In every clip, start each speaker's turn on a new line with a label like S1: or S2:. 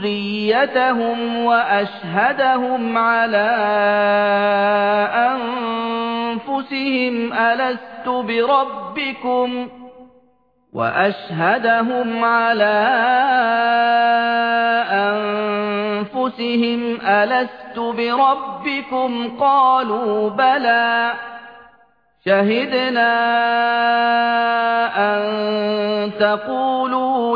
S1: ذُرِّيَّتَهُمْ وَأَشْهَدَهُمْ عَلَى أَنفُسِهِمْ أَلَسْتُ بِرَبِّكُمْ وَأَشْهَدَهُمْ عَلَى أَنفُسِهِمْ أَلَسْتُ بِرَبِّكُمْ قَالُوا بَلَى شَهِدْنَا أَن تَقُولُوا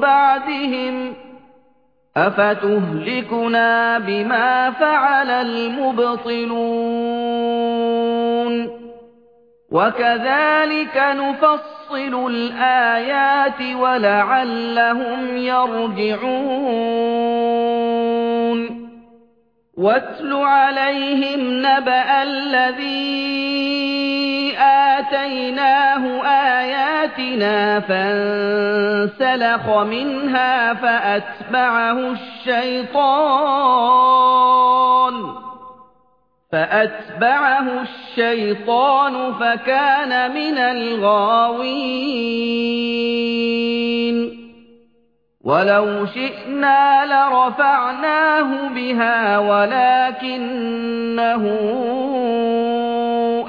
S1: بَعْدِهِمْ أَفَتُهْلِكُنَا بِمَا فَعَلَ الْمُبْطِلُونَ وَكَذَلِكَ نُفَصِّلُ الْآيَاتِ وَلَعَلَّهُمْ يَرْجِعُونَ وَاتْلُ عَلَيْهِمْ نَبَأَ الَّذِي آتَيْنَاهُ آيَاتِنَا فَانسَلَخَ مِنْهَا فَأَتْبَعَهُ الشَّيْطَانُ فأتبعه الشيطان فكان من الغاوين ولو شئنا لرفعناه بها ولكنه